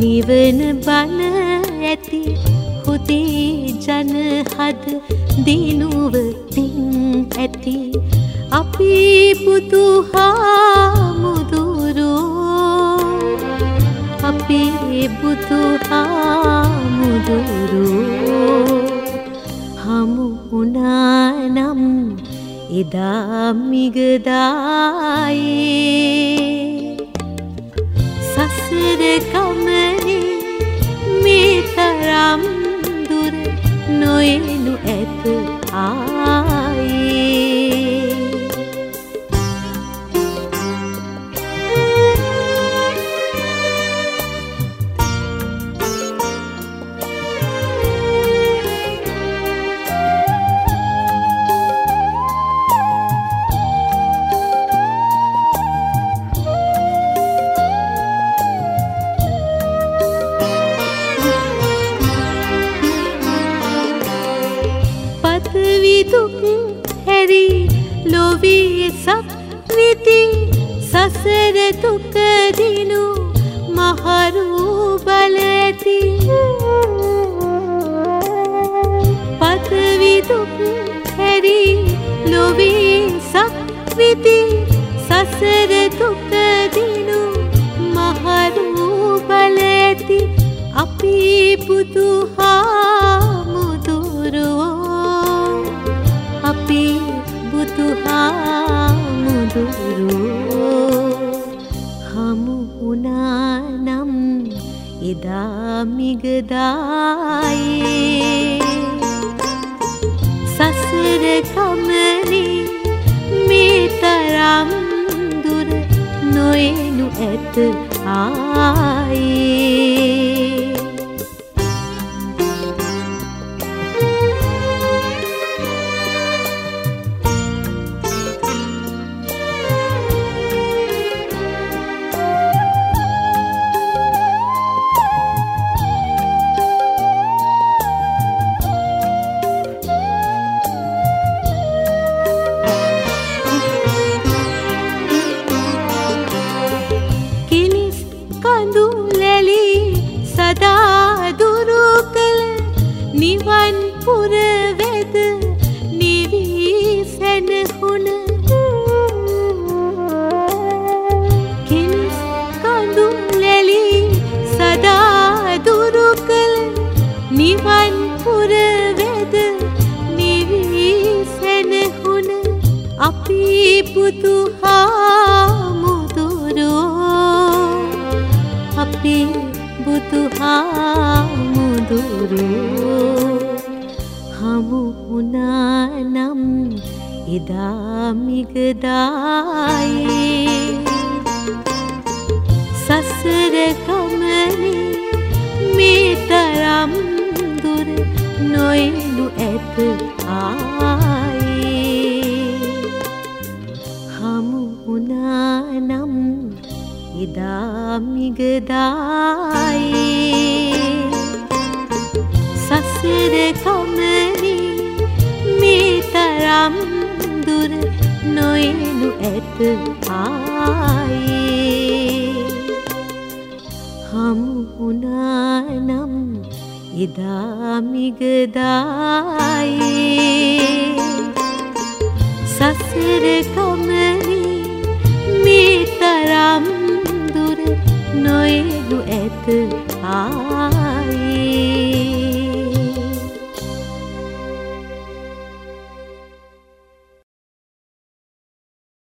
නිවන බන ඇති. හුදේ ජනහද දිනුවතින් ඇති. අපි බුදුහාමුදුරුවෝ අපේ බුදුහාමුදුරුවෝ හමු වුණානම් එදා මිගදායේ සසර ගමනේ මේ තරම් දුර නොයනු පතවිදුක් හැරි ලොවී සක් විති සසර දුකදිනු මහරු බල ඇති. පතවිදුක් හැරි ලොවී සක් විති සසර දුකදිනු මහරු බල ඇති. අපි බුදුහාමුදුරුවෝ මිගදායේ. සසර ගමනේ මේ තරම් දුර නොයනු ඇත ආයේ. නිවන් පුරවෙද බුදුහාමුදුරුවෝ හමු වුණානම් එදා මිගදායේ. සසර ගමනේ මේ තරම් දුර නොයනු ඇත ආයේ. හමු වුණානම් එදා මිගදායේ සසර ගමනේ මේ තරම් දුර නොයනු ඇත ආයේ. හමු වුණානම් එදා මිගදායේ සසර ගමනේ මේ තරම් දුර නොයනු ඇත ආ